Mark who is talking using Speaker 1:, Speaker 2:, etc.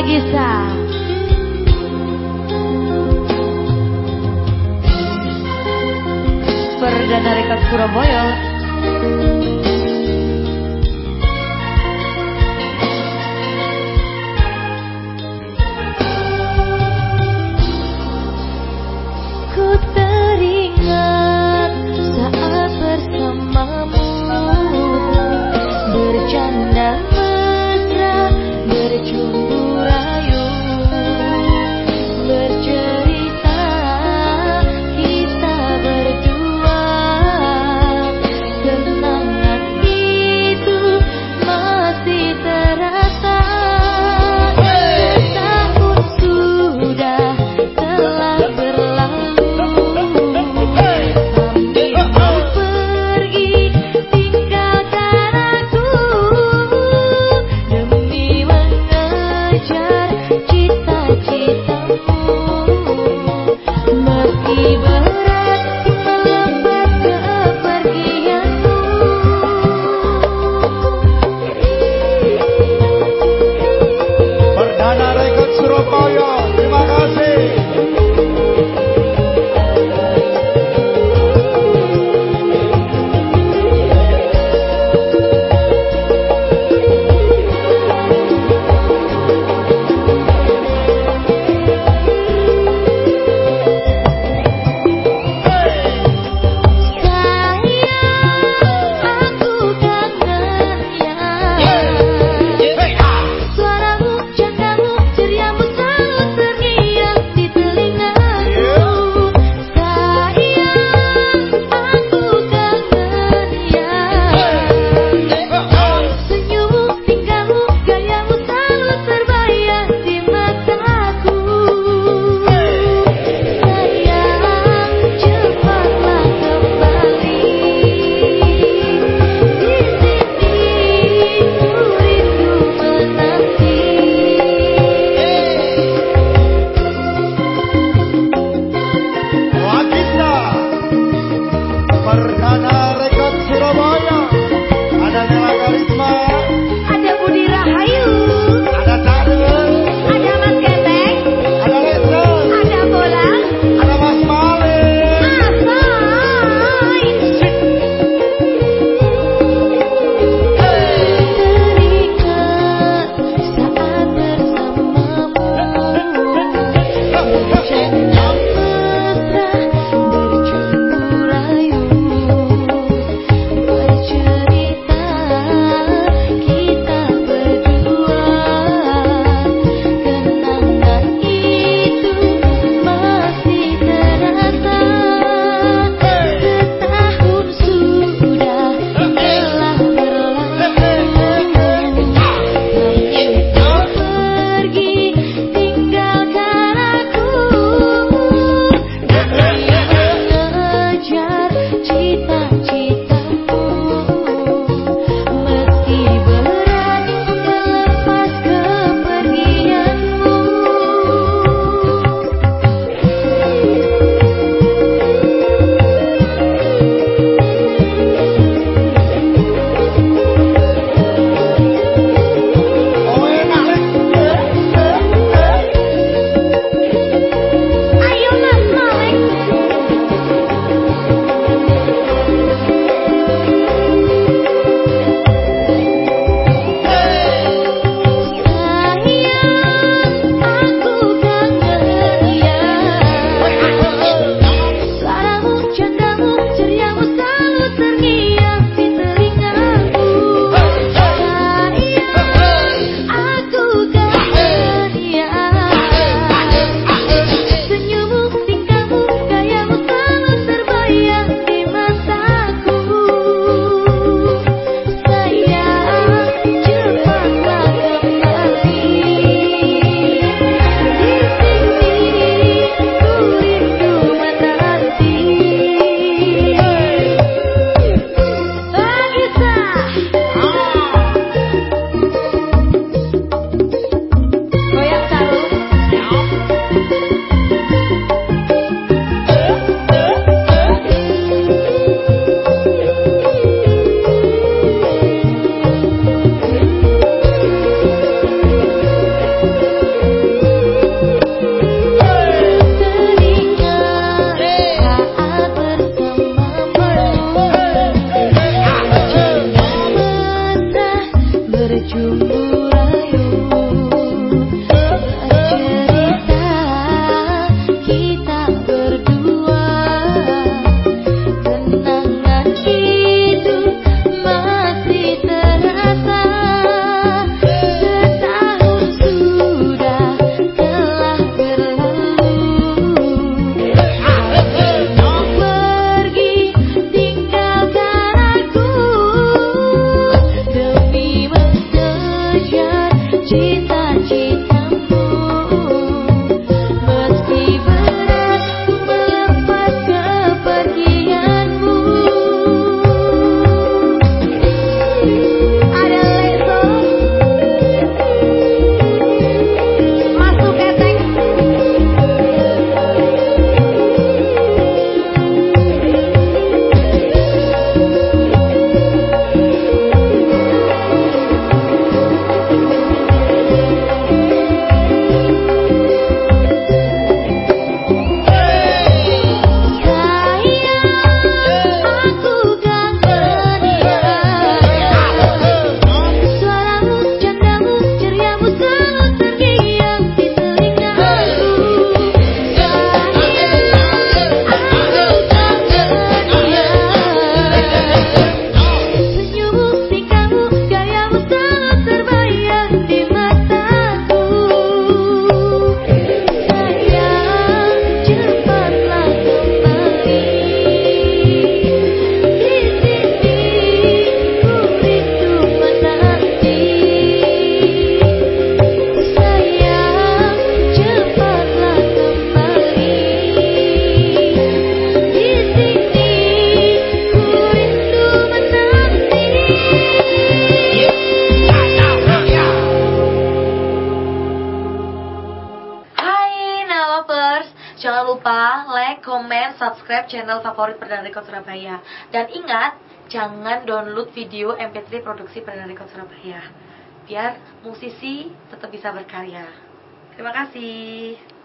Speaker 1: Nagisa Perdana Rekod Surabaya Fire. Jangan lupa like, comment, subscribe channel favorit Perdana Rekod Surabaya. Dan ingat, jangan download video MP3 produksi Perdana Rekod Surabaya. Biar musisi tetap bisa berkarya. Terima kasih.